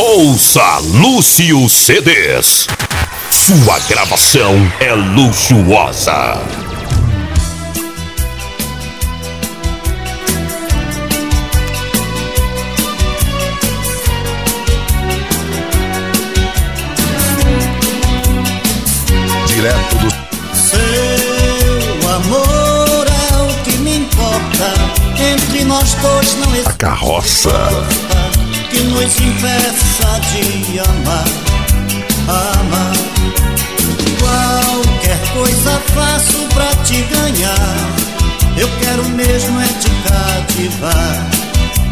Ouça Lúcio CDs. Sua gravação é luxuosa. Direto do Seu amor é o que me importa. Entre nós dois não existe carroça. Nos impeça de amar, amar. Qualquer coisa faço pra te ganhar. Eu quero mesmo é te cativar.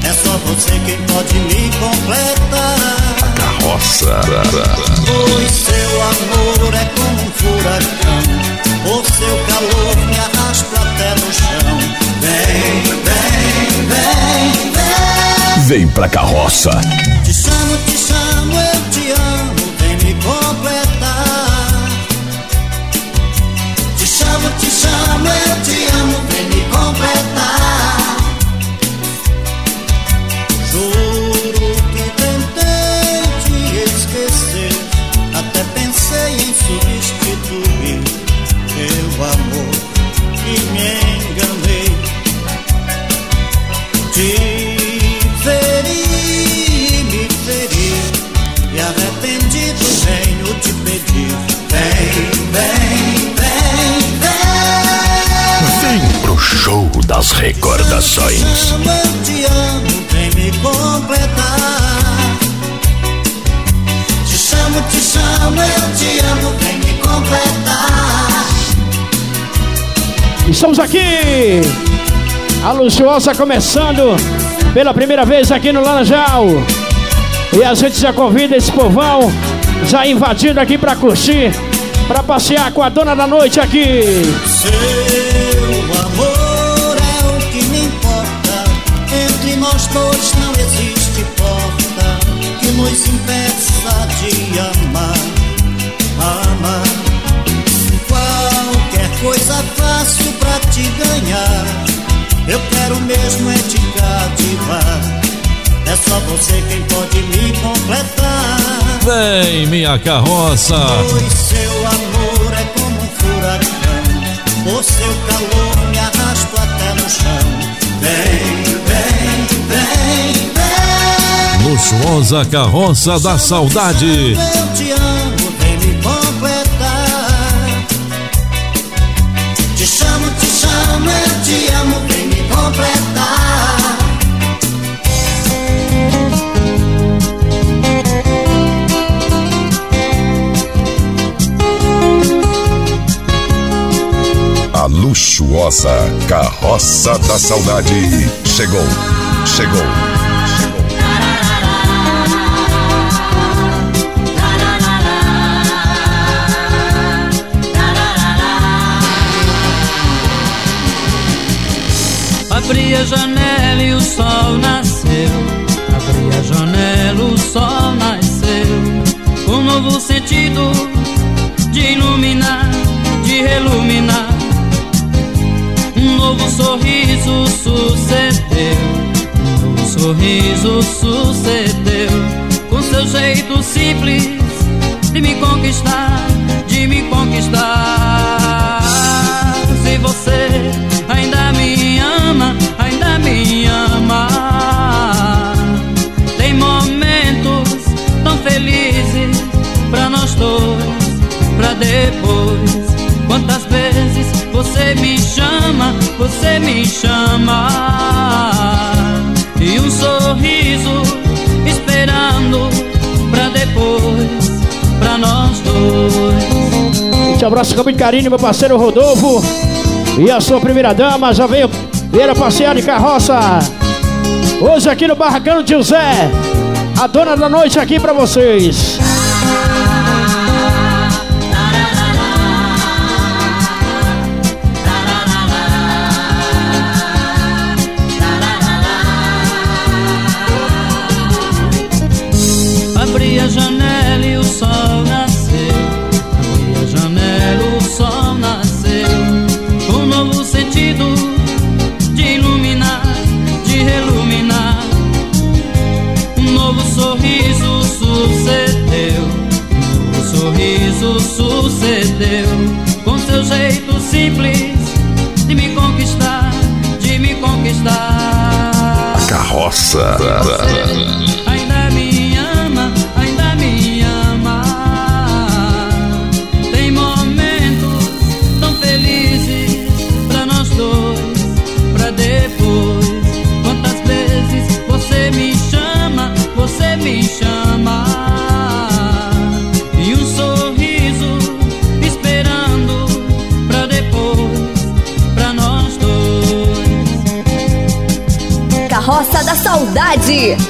É só você quem pode me completar. Carroça. Pois seu amor é como um furacão. O seu calor vem. Pra carroça. Das recordações. Eu te amo, vem me completar Te chamo, te chamo, eu te amo, vem me completar Estamos aqui! A Luxuosa começando pela primeira vez aqui no Laranjal. E a gente já convida esse povão já invadindo aqui pra curtir, pra passear com a dona da noite aqui. Seu te ganhar. Eu quero mesmo é te cativar. É só você quem pode me completar. Vem, minha carroça. Pois seu amor é como um furacão O seu calor me arrasta até no chão Vem, vem, vem, vem Luxuosa carroça da saudade. Eu te amo, chamo, eu te amo, vem me completar A luxuosa carroça da saudade. Chegou, chegou. Abri a janela e o sol nasceu. Abri a janela, o sol nasceu. Um novo sentido de iluminar, de reluminar. Um novo sorriso sucedeu. Um novo sorriso sucedeu. Com seu jeito simples de me conquistar, de me conquistar. Depois. Quantas vezes você me chama, você me chama. E um sorriso esperando pra depois, pra nós dois. Te abraço com muito carinho, meu parceiro Rodolfo. E a sua primeira dama já veio a passear de carroça. Hoje aqui no Barracão de José. A dona da noite aqui pra vocês.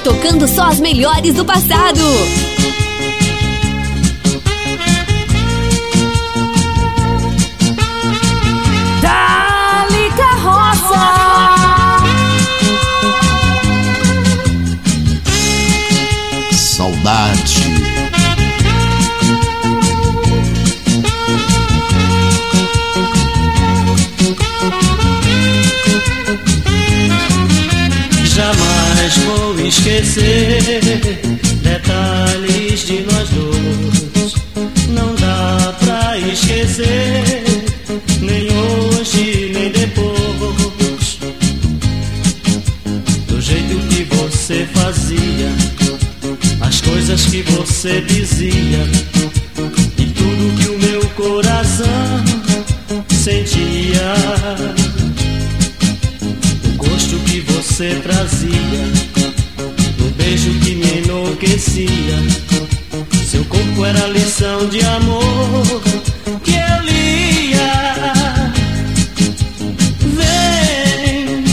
tocando só as melhores do passado. esquecer detalhes de nós dois. Não dá pra esquecer, nem hoje, nem depois. Do jeito que você fazia, as coisas que você dizia, e tudo que o meu coração sentia. O gosto que você trazia seu corpo era lição de amor que eu lia. Vem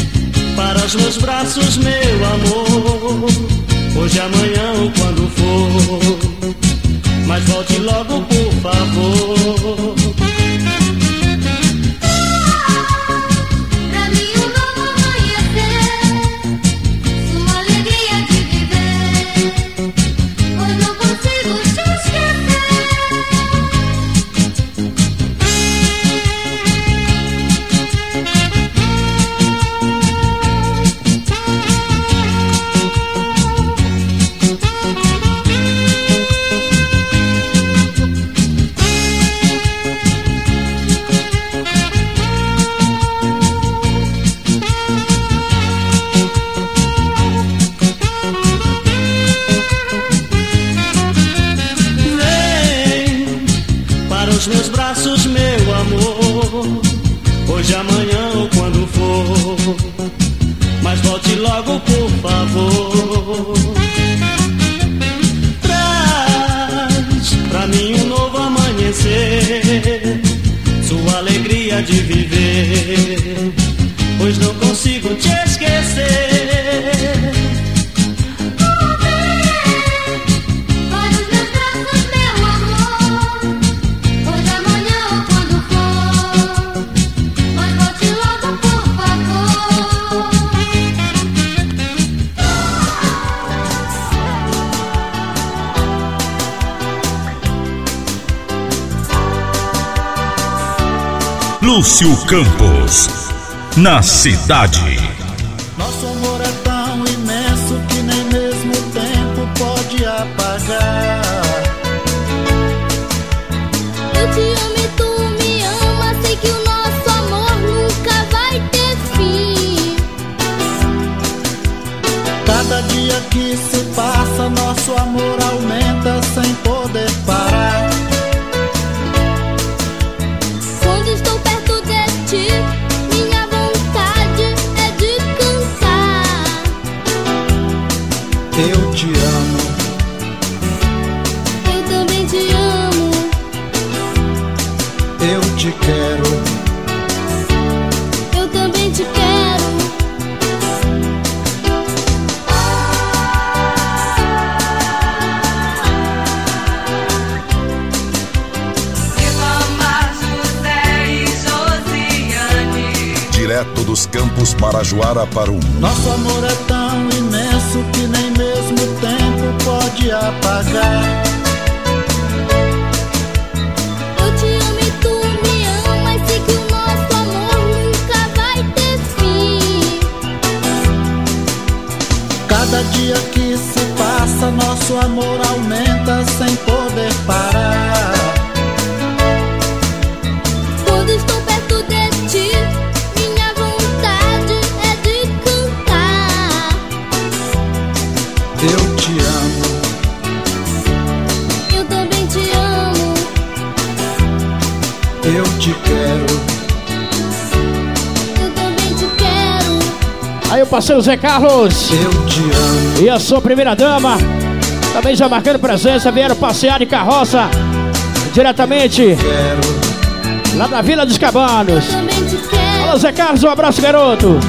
para os meus braços, meu amor. Hoje, amanhã ou quando for. Mas volte logo para Campos, na cidade. Parun. Um. Parceiro Zé Carlos. Eu te amo. E a sua primeira dama. Também já marcando presença, vieram passear de carroça. Diretamente lá da Vila dos Cabanos. Alô, Zé Carlos, um abraço, garoto.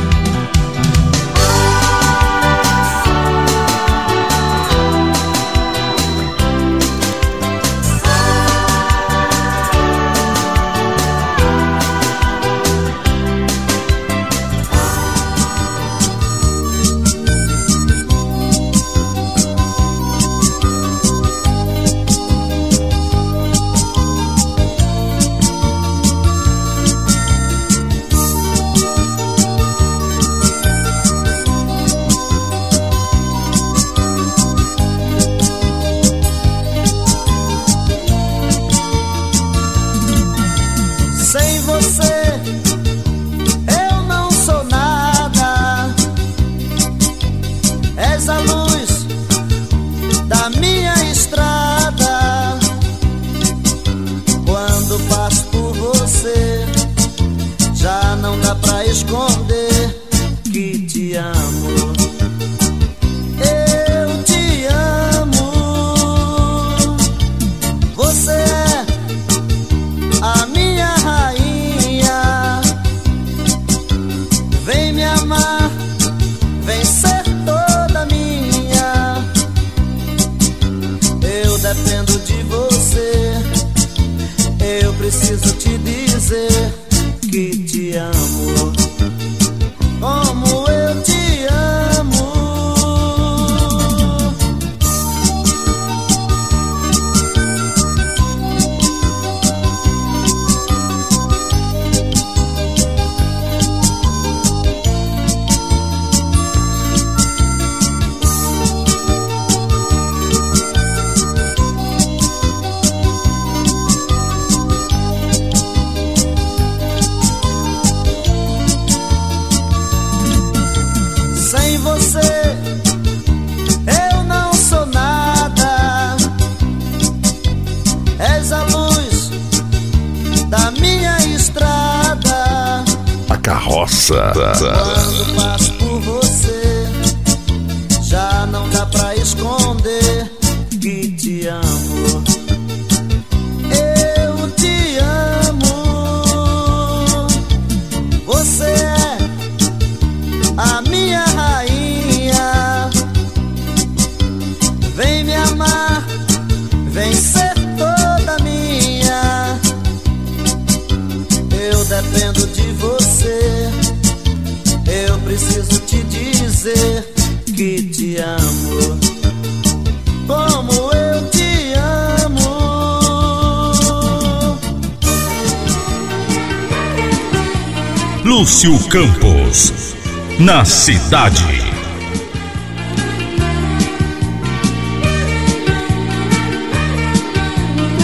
Campos. Na cidade.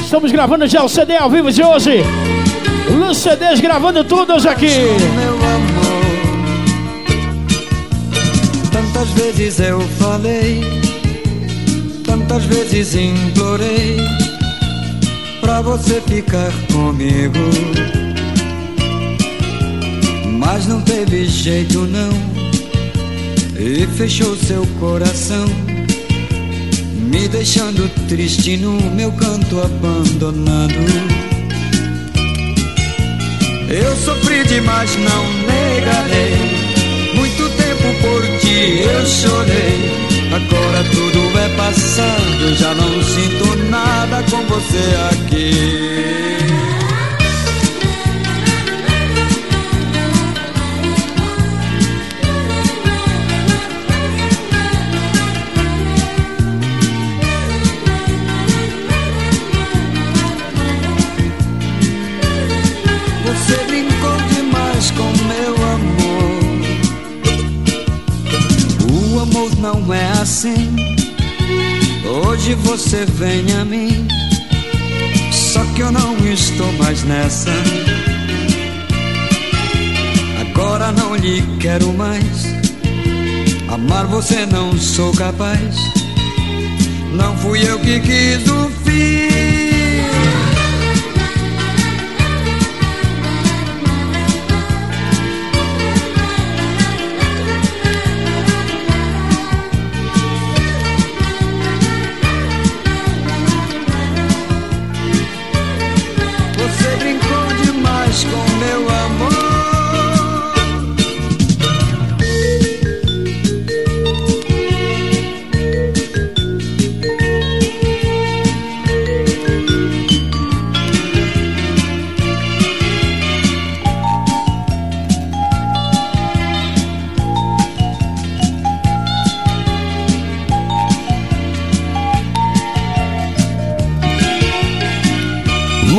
Estamos gravando já o CD ao vivo de hoje. Luz CDs gravando tudo hoje aqui. meu amor. Tantas vezes eu falei, tantas vezes implorei pra você ficar comigo. Mas não teve jeito não, e fechou seu coração, me deixando triste no meu canto abandonado. Eu sofri demais, não negarei. Muito tempo por ti eu chorei. Agora tudo é passado, já não sinto nada com você aqui. Você vem a mim. Só que eu não estou mais nessa. Agora não lhe quero mais. Amar você não sou capaz. Não fui eu que quis o fim.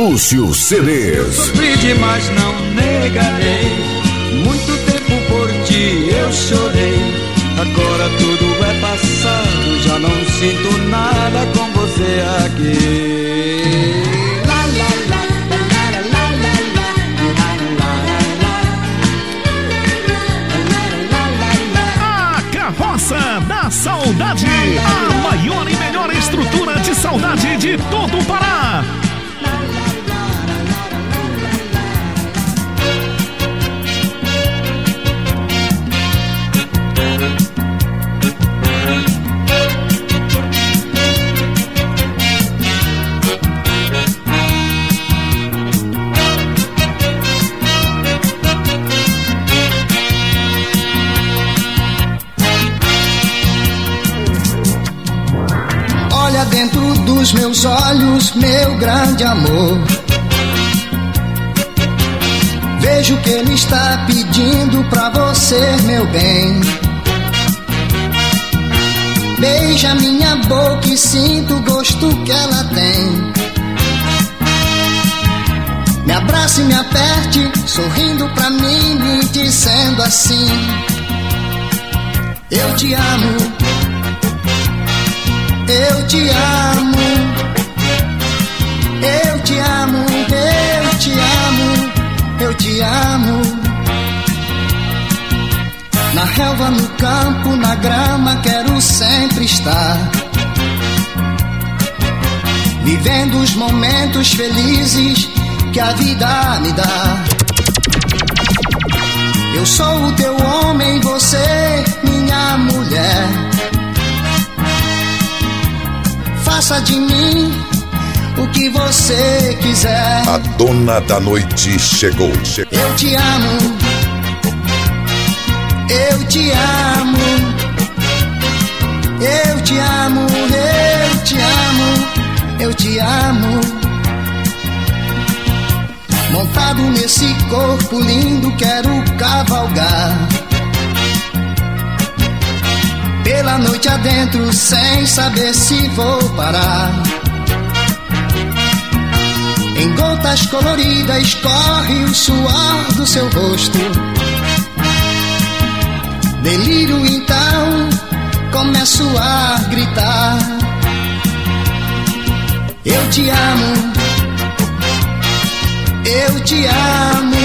Lúcio CDs. Sofri demais, não negarei. Muito tempo por ti eu chorei. Agora tudo é passado, já não sinto nada com você aqui. da Saudade, a maior e melhor estrutura de saudade de todo o Pará. Olhos, meu grande amor. Vejo que ele está pedindo pra você, meu bem. Beija minha boca e sinto o gosto que ela tem. Me abrace e me aperte, sorrindo pra mim, me dizendo assim: Eu te amo. Eu te amo, eu te amo, eu te amo, eu te amo. Na relva, no campo, na grama, quero sempre estar. Vivendo os momentos felizes que a vida me dá. Eu sou o teu homem, você, minha mulher. Faça de mim o que você quiser. A dona da noite chegou. Che- Eu te amo, eu te amo, eu te amo, eu te amo, eu te amo. Montado nesse corpo lindo, quero cavalgar. Pela noite adentro, sem saber se vou parar. Em gotas coloridas corre o suor do seu rosto. Delírio então, começo a gritar. Eu te amo, eu te amo,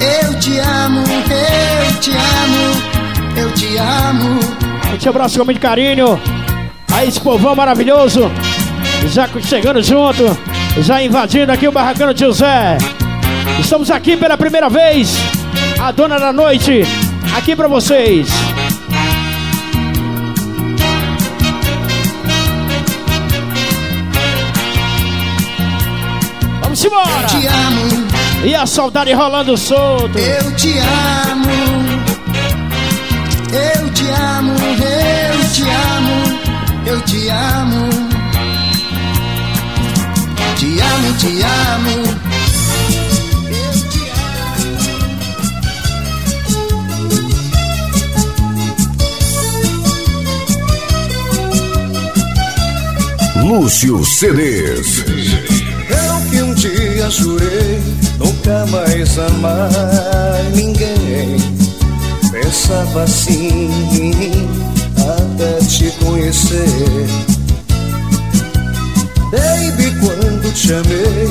eu te amo, eu te amo, eu te amo. A gente abraça com muito carinho. Aí esse povão maravilhoso. Já chegando junto. Já invadindo aqui o barracão de José. Estamos aqui pela primeira vez. A dona da noite. Aqui pra vocês. Vamos embora. Te amo, E a saudade rolando solto. eu te amo, eu te amo, eu te amo, eu te amo, te amo, te amo. Eu te amo. Lúcio CDs. Eu que um dia jurei nunca mais amar ninguém. Pensava assim até te conhecer. Baby, quando te amei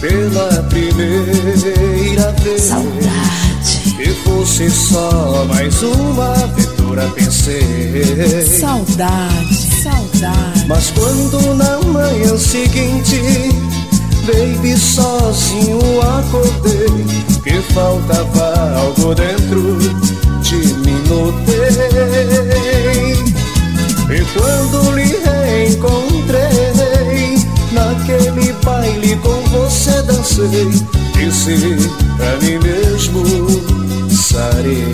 pela primeira vez. Saudade, Que fosse só mais uma aventura, pensei. saudade, saudade. Mas quando na manhã seguinte, baby, sozinho acordei, que faltava algo dentro de mim notei. E quando lhe reencontrei, naquele baile com você dancei, disse pra mim mesmo, sarei.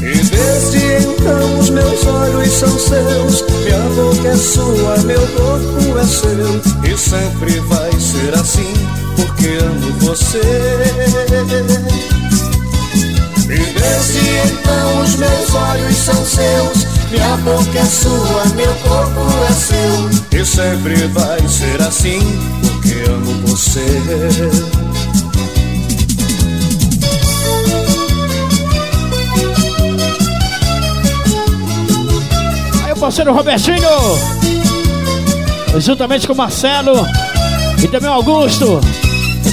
E desde então os meus olhos são seus, minha boca é sua, meu corpo é seu, e sempre vai ser assim, porque amo você. Desde então os meus olhos são seus, minha boca é sua, meu corpo é seu, e sempre vai ser assim, porque amo você. Aí o parceiro Robertinho, juntamente com o Marcelo e também o Augusto.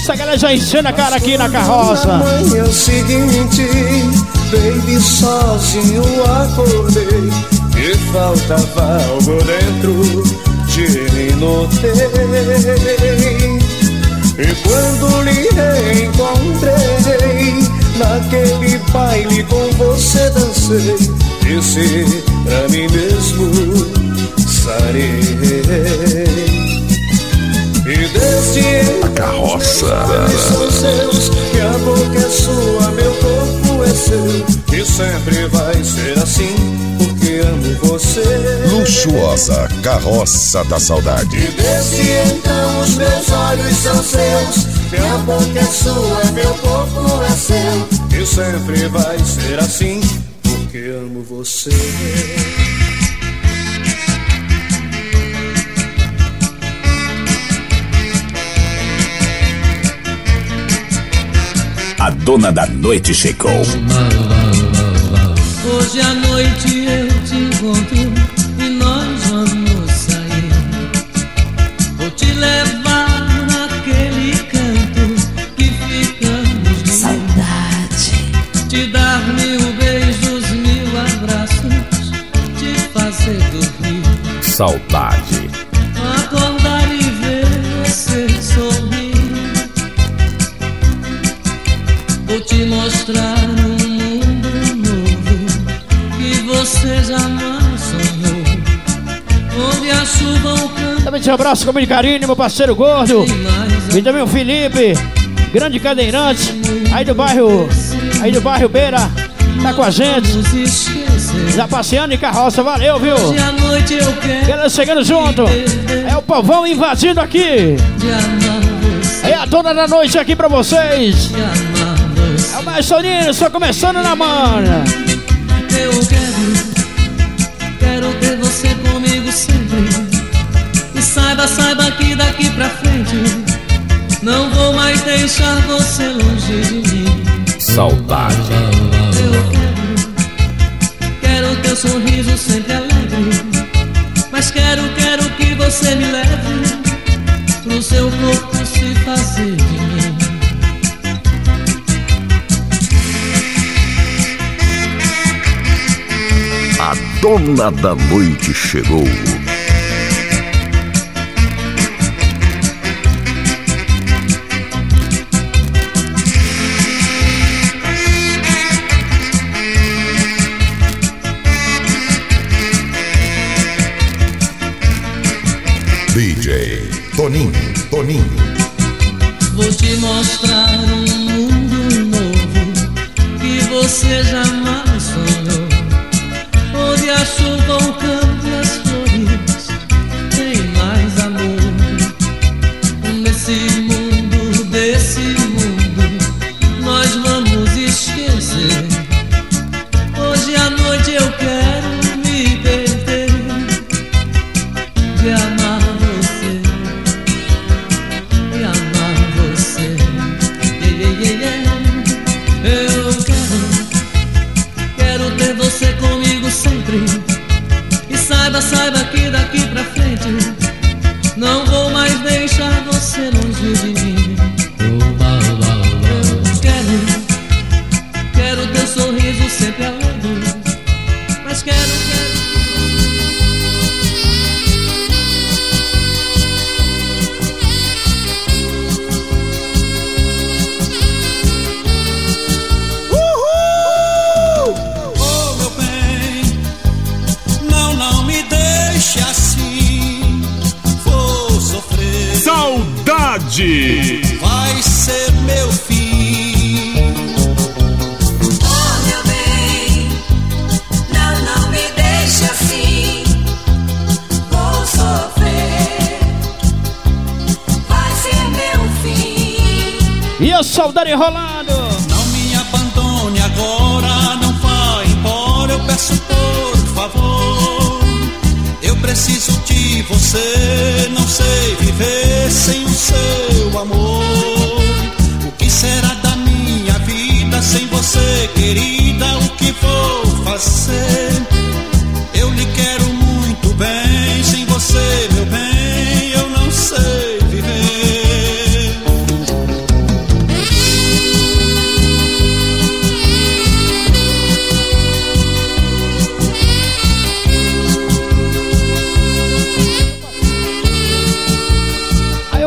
Essa galera já ensina a cara aqui na carroça. Manhã seguinte, baby, sozinho acordei e faltava algo dentro de mim notei. E quando lhe reencontrei, naquele baile com você dancei, disse pra mim mesmo, sarei. E desde A carroça. são seus, que a boca é sua, meu corpo é seu, e sempre vai ser assim, porque amo você. Luxuosa carroça da E saudade. desde então os meus olhos são seus, que a boca é sua, meu corpo é seu, e sempre vai ser assim, porque amo você. A dona da noite chegou. Hoje à noite eu te encontro e nós vamos sair. Vou te levar naquele canto que ficamos de Saudade. Te dar mil beijos, mil abraços, te fazer dormir. Saudade. Te mostrar um mundo novo que você jamais sonhou. Onde a chuva o canto Também te abraço com muito carinho, meu parceiro gordo. E também o Felipe, grande cadeirante, aí do bairro, aí do bairro Beira, tá com a gente. Já passeando em carroça, valeu, viu? Hoje à noite eu quero Galera chegando junto. É o povão invadindo aqui. É a dona da noite aqui pra vocês. Te amar você. É o Maestro só começando na mana. Eu quero, quero ter você comigo sempre. E saiba, saiba que daqui pra frente não vou mais deixar você longe de mim. Saudade. Eu quero, quero teu sorriso sempre alegre. Mas quero, quero que você me leve pro seu corpo se fazer de dona da noite chegou. DJ Toninho, Toninho. Vou te mostrar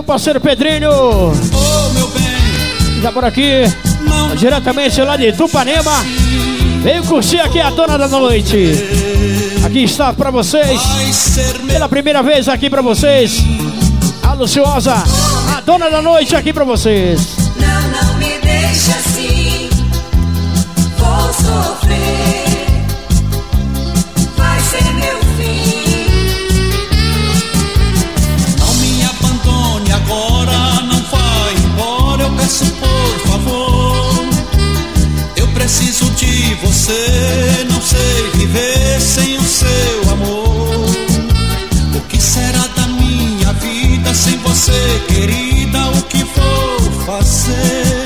parceiro Pedrinho. Meu Já por aqui, diretamente lá de Tupanema. Veio curtir aqui a dona da noite. Aqui está pra vocês, meu pela primeira vez aqui pra vocês. A Luciosa, a dona da noite aqui pra vocês. Você, não sei viver sem o seu amor. O que será da minha vida sem você, querida? O que vou fazer?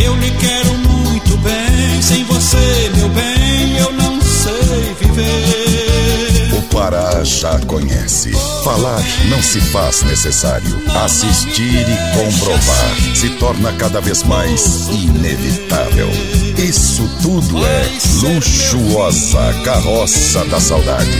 Eu lhe quero muito bem, sem você, meu bem, eu não sei viver. O Pará já conhece. Falar não se faz necessário. Assistir e comprovar se torna cada vez mais inevitável. Isso tudo é luxuosa carroça da saudade.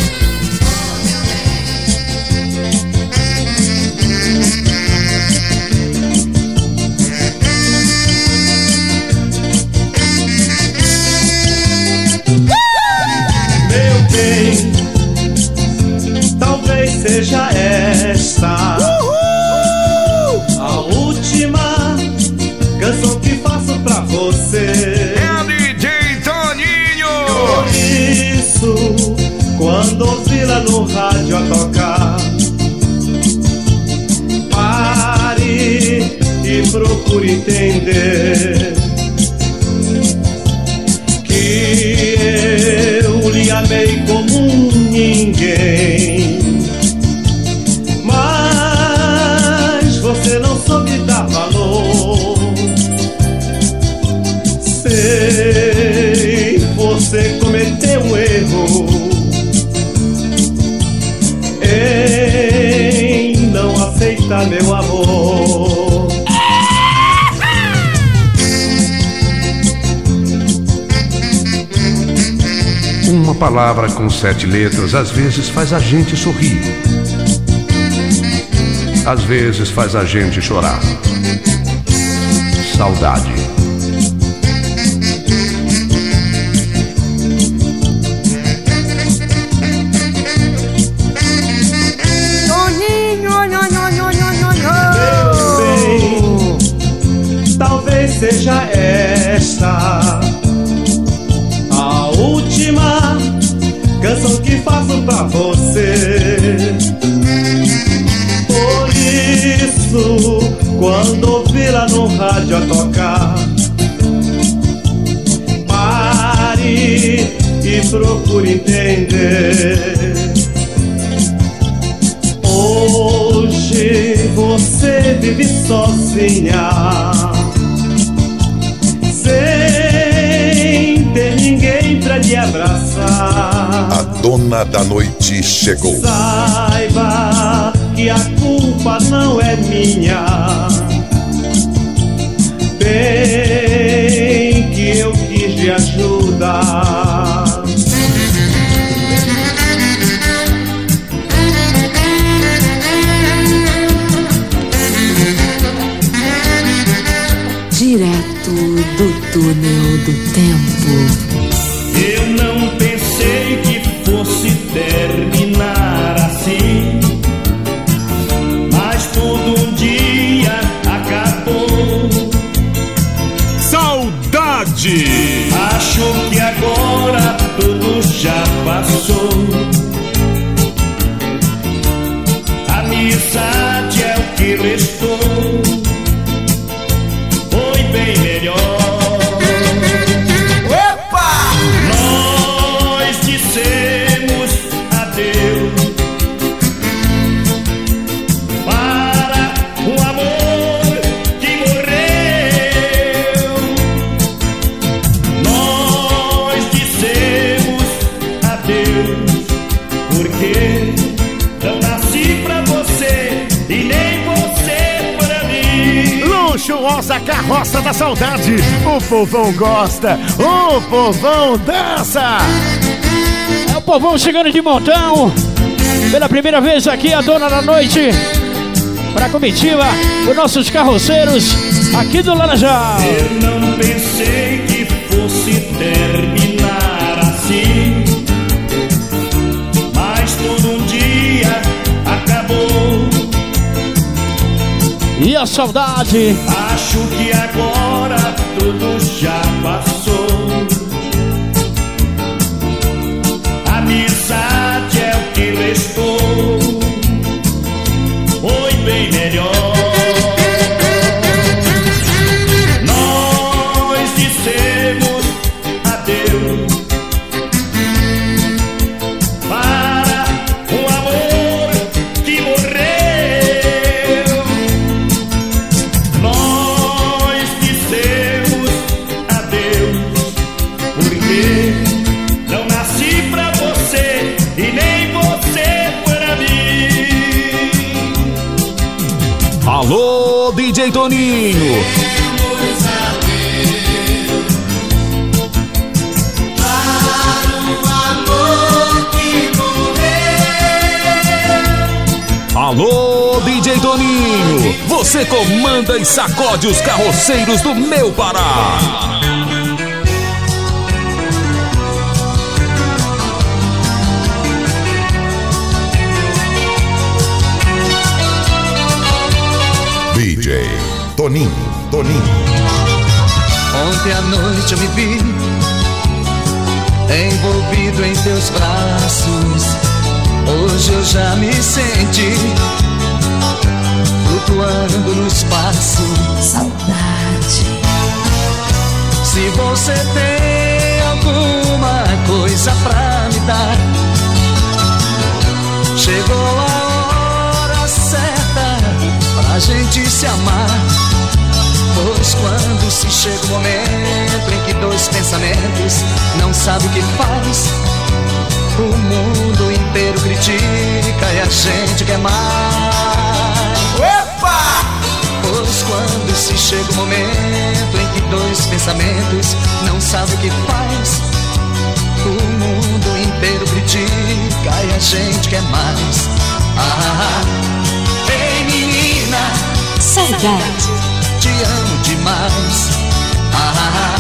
Procure entender palavra com sete letras às vezes faz a gente sorrir. Às vezes faz a gente chorar. Saudade. Da noite chegou. Saiba que a culpa não é minha. Bem que eu quis lhe ajudar. Direto do túnel do tempo. Da saudade. O povão gosta, o povão dança. É o povão chegando de montão. Pela primeira vez aqui, a dona da noite. pra comitiva dos nossos carroceiros aqui do Laranjal. Eu não pensei A saudade? Acho que agora tudo já passou. Você comanda e sacode os carroceiros do meu Pará. DJ Toninho, Toninho. Ontem à noite eu me vi envolvido em teus braços. Hoje eu já me senti flutuando no espaço. Saudade. Se você tem alguma coisa pra me dar, chegou a hora certa pra gente se amar. Pois quando se chega o momento em que dois pensamentos não sabem o que faz, o mundo inteiro critica e a gente quer mais. Chega o momento em que dois pensamentos não sabem o que faz, o mundo inteiro critica e a gente quer mais. Ah, ei menina, Saudade. te amo demais. Ah,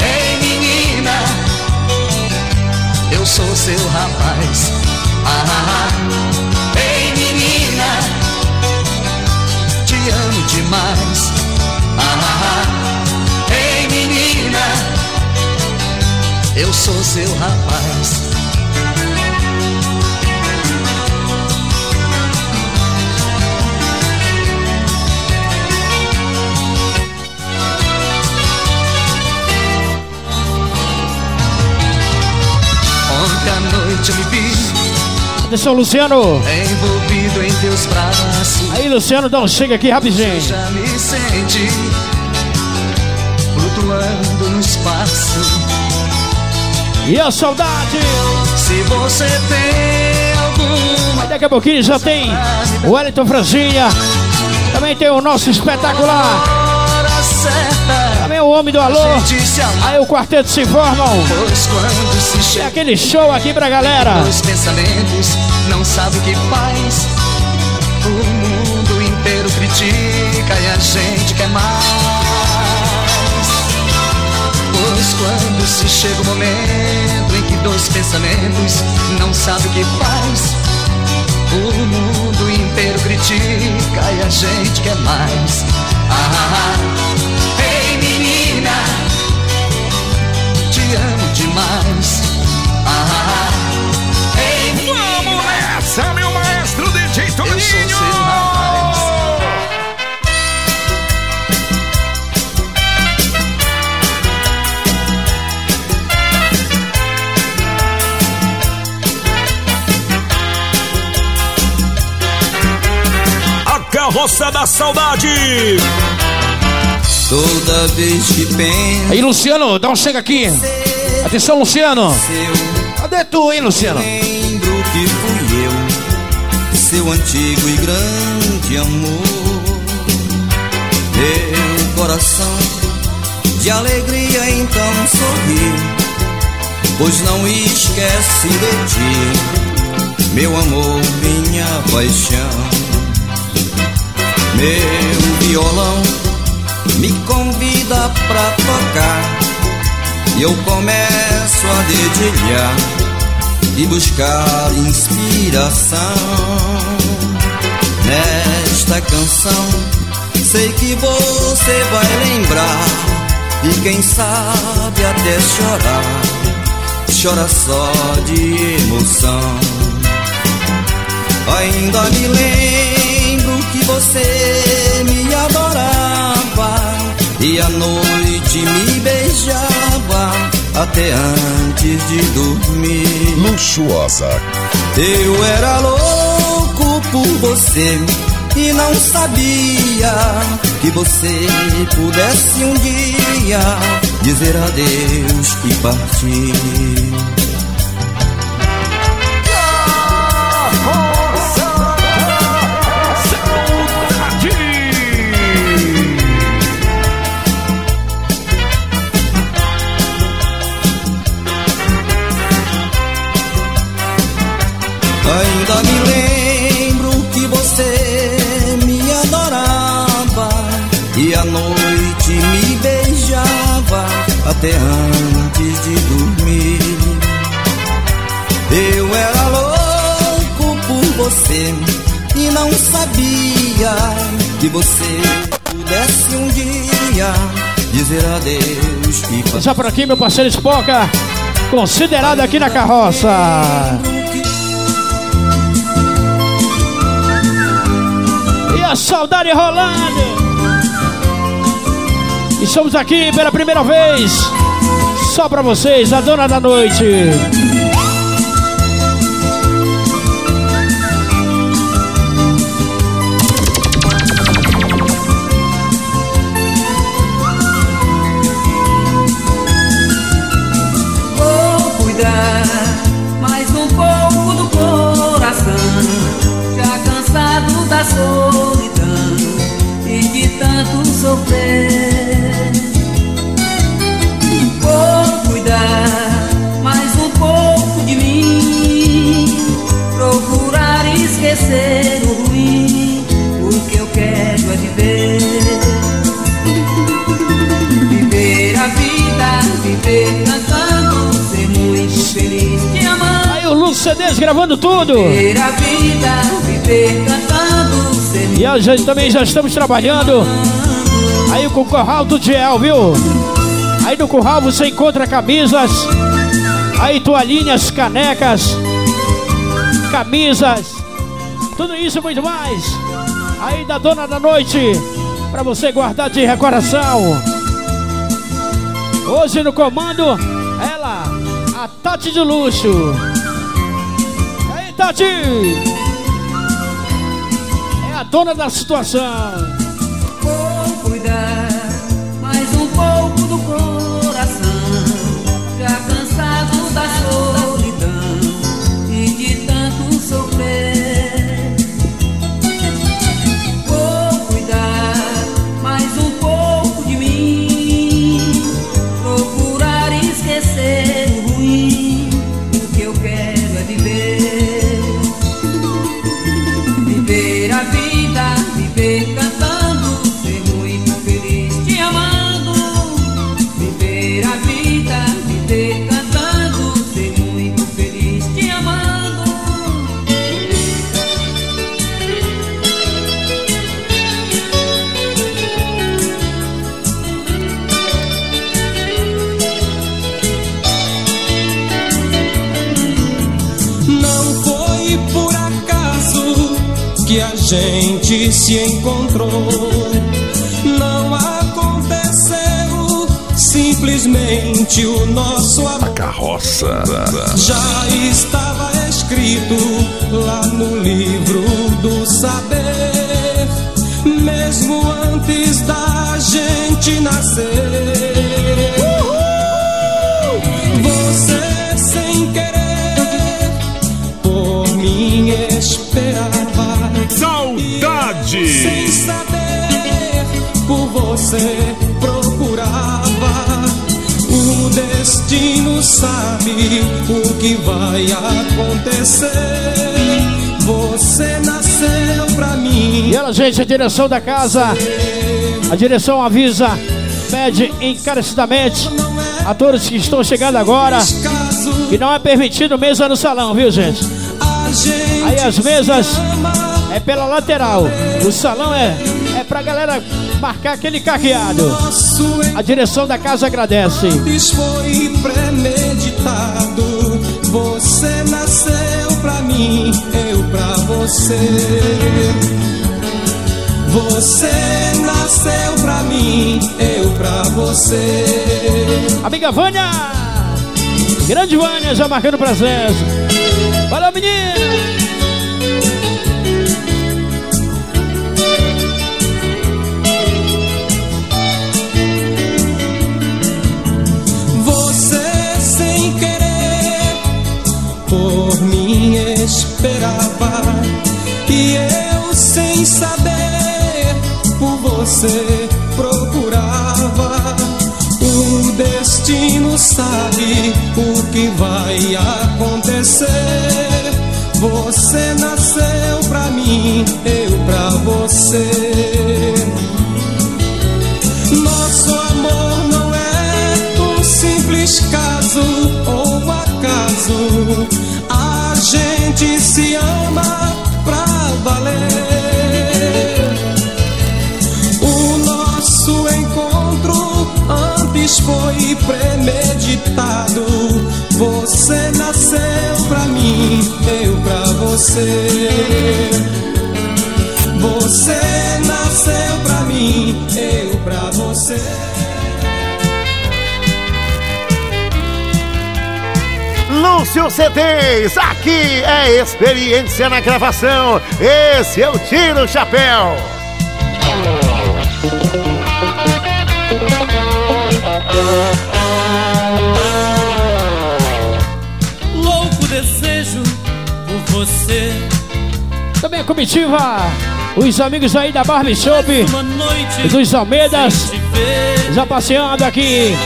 ei menina, eu sou seu rapaz. Ah, ei menina, te amo demais. Ah, ei menina, eu sou seu rapaz. Ontem à noite eu me vi Atenção, Luciano. envolvido em teus braços. Aí, Luciano, dá um chega aqui rapidinho. Já me senti flutuando no espaço. E a saudade? Se você tem alguma Daqui a pouquinho já tem o Wellington Franzinha. Também tem o nosso espetacular. Também o Homem do Alô. Aí o quarteto se formam. Pois quando É aquele show aqui pra galera. os pensamentos, não sabe o que faz. O mundo inteiro critica e a gente quer mais. Pois quando se chega o momento em que dois pensamentos não sabem o que faz, o mundo inteiro critica e a gente quer mais. Ah, ei menina, te amo demais. A carroça da saudade. Toda vez que penso Aí, Luciano, dá um chega aqui. Atenção, Luciano. Cadê tu, hein, Luciano? Seu antigo e grande amor. Meu coração de alegria então sorri, pois não esquece de ti, meu amor, minha paixão. Meu violão me convida pra tocar e eu começo a dedilhar e buscar inspiração nesta canção. Sei que você vai lembrar e quem sabe até chorar, chora só de emoção. Ainda me lembro que você me adorava e à noite me beijava até antes de dormir. Luxuosa. Eu era louco por você e não sabia que você pudesse um dia dizer adeus e partir. Até antes de dormir. Eu era louco por você e não sabia que você pudesse um dia dizer adeus e partir. Já por aqui, meu parceiro Spoca, considerado aqui na carroça. E a saudade rolando. Estamos aqui pela primeira vez. Só pra vocês, a dona da noite. Gravando tudo. E a gente também já estamos trabalhando aí com o Curral do Diel, viu? Aí no Curral você encontra camisas, aí toalhinhas, canecas, camisas, tudo isso e muito mais. Aí da Dona da Noite, pra você guardar de recordação. Hoje no comando, ela, a Tati de Luxo. Tati! É a dona da situação. Que a gente se encontrou. Não aconteceu simplesmente o nosso amor. Carroça. Já estava escrito lá no livro do saber, mesmo antes da gente nascer. Você procurava. O destino sabe o que vai acontecer. Você nasceu pra mim. E ela, gente, a direção da casa, a direção avisa, pede encarecidamente a todos que estão chegando agora que não é permitido mesa no salão, viu, gente? Aí as mesas é pela lateral, o salão é, é pra galera marcar aquele carreado. A direção da casa agradece. Foi premeditado. Você nasceu pra mim, eu pra você. Você nasceu pra mim, eu pra você. Amiga Vânia! Grande Vânia já marcando presença. Valeu, menina! Esperava e eu sem saber por você procurava. O destino sabe o que vai acontecer. Você nasceu pra mim, eu pra você. Se ama pra valer. O nosso encontro antes foi premeditado. Você nasceu pra mim, eu pra você. Você nasceu pra mim, eu pra você. Lúcio CDs, aqui é experiência na gravação. Esse é o Tiro Chapéu. Louco desejo por você. Também a comitiva, os amigos aí da Barbie Shop, dos ver. já passeando aqui.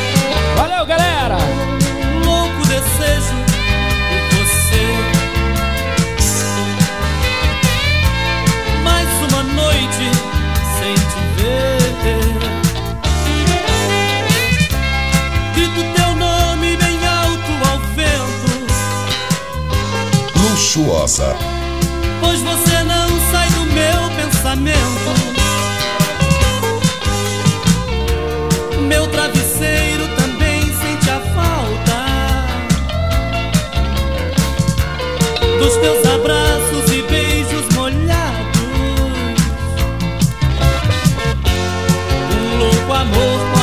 Pois você não sai do meu pensamento. Meu travesseiro também sente a falta dos teus abraços e beijos molhados. Um louco amor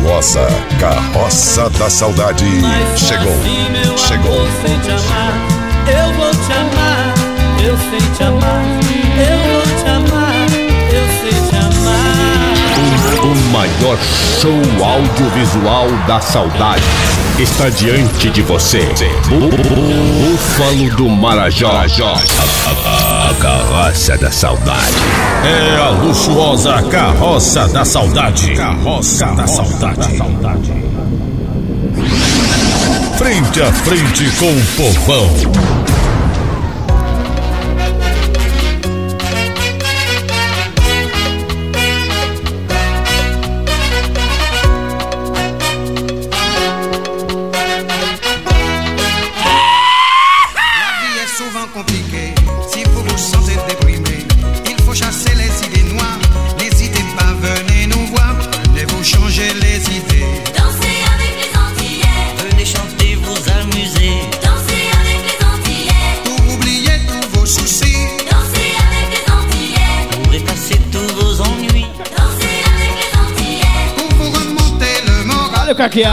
A luxuosa carroça da saudade chegou. Chegou. Eu vou te amar, eu sei te amar. O maior show audiovisual da saudade está diante de você. Búfalo do Marajó. A, a, a carroça da saudade. É a luxuosa carroça da saudade. Carroça, carroça da saudade. Da saudade. Frente a frente com o povão Kakia.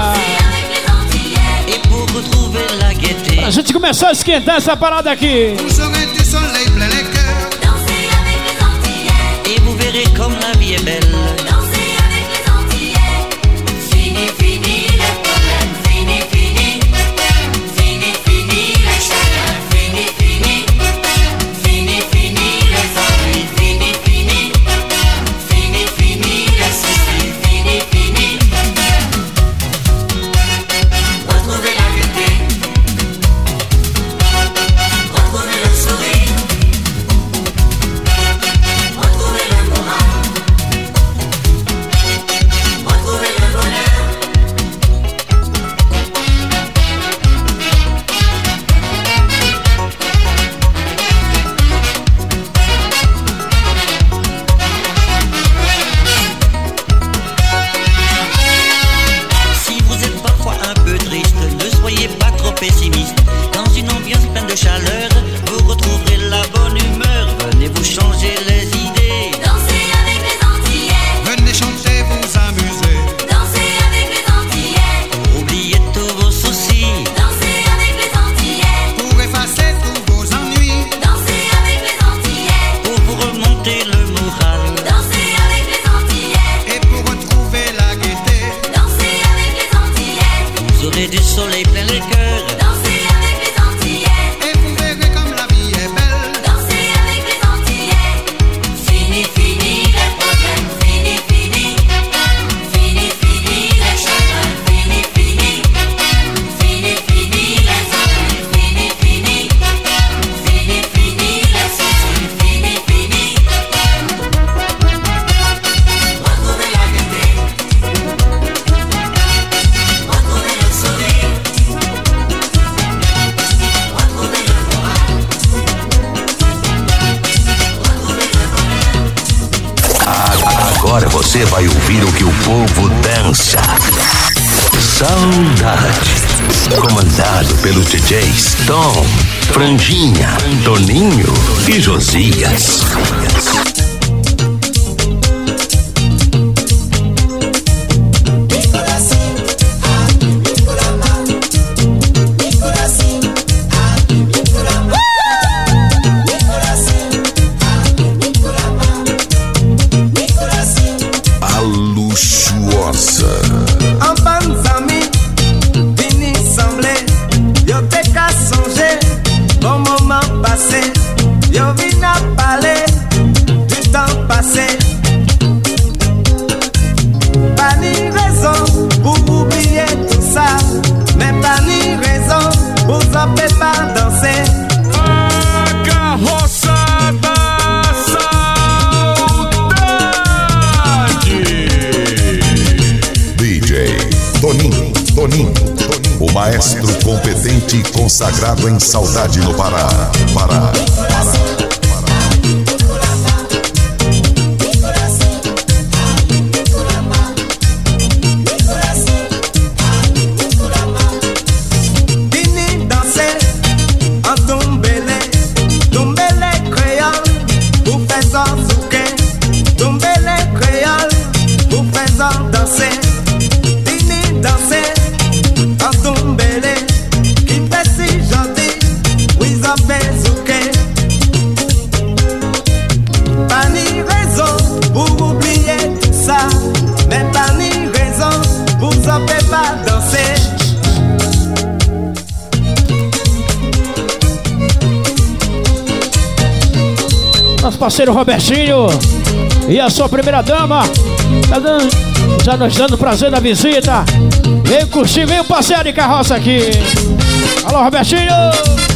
A gente começou a esquentar essa parada aqui. você vai ouvir o que o povo dança. Saudade. Comandado pelos DJs Tom, Franjinha, Toninho e Josias. Sagrado em Saudade no Pará. Pará. Parceiro Robertinho e a sua primeira dama. Tá dando, já nos dando prazer da visita. Vem curtir, vem passear de carroça aqui. Alô, Robertinho!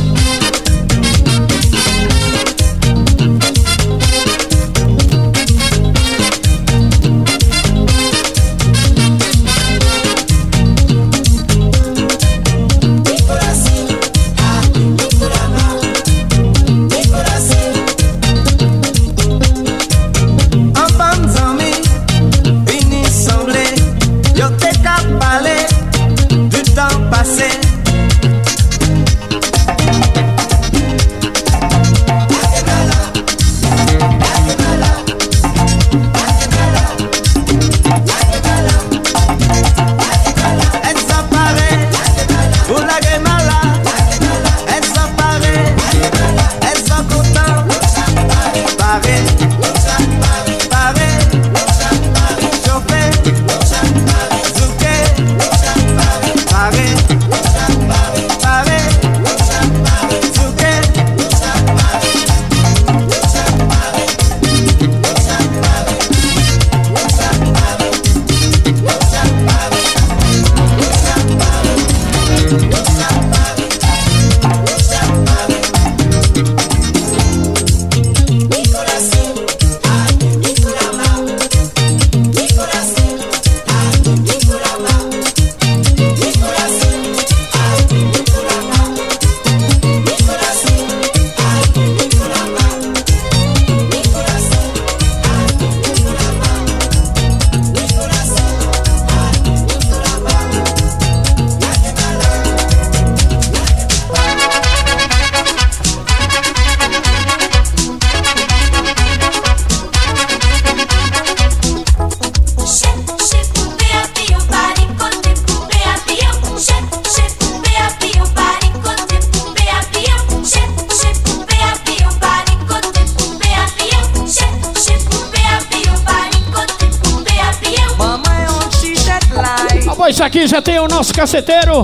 Tem o nosso caceteiro,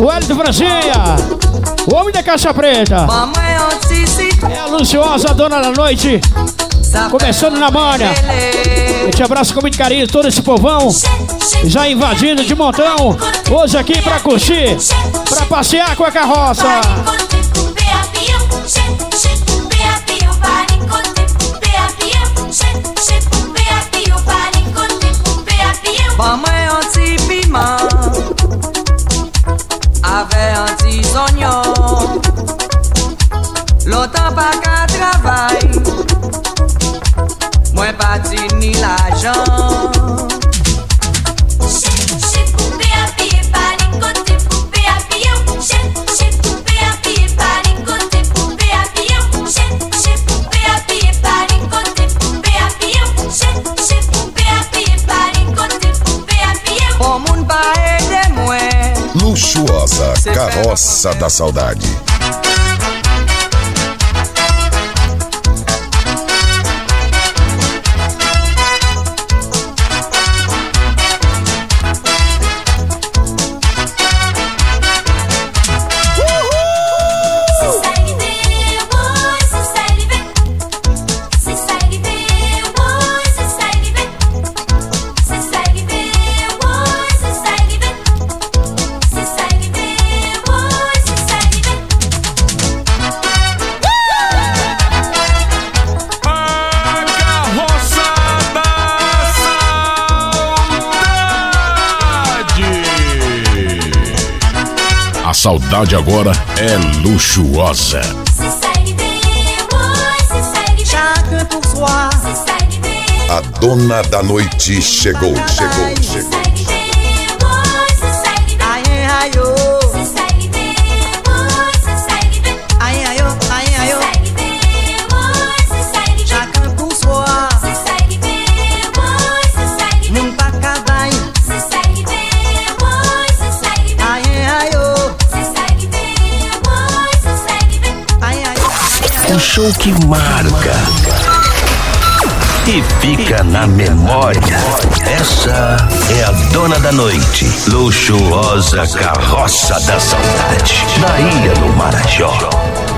o Hélio Franzinha, o homem da caixa preta. É a Luciosa, a dona da noite, começando na manha. Eu te abraço com muito carinho, todo esse povão, já invadindo de montão, hoje aqui pra curtir, pra passear com a carroça. Carroça da Saudade. Saudade agora é luxuosa. A dona da noite chegou, chegou, chegou. Show que marca e fica na memória. Essa é a dona da noite, luxuosa carroça da saudade, da ilha do Marajó.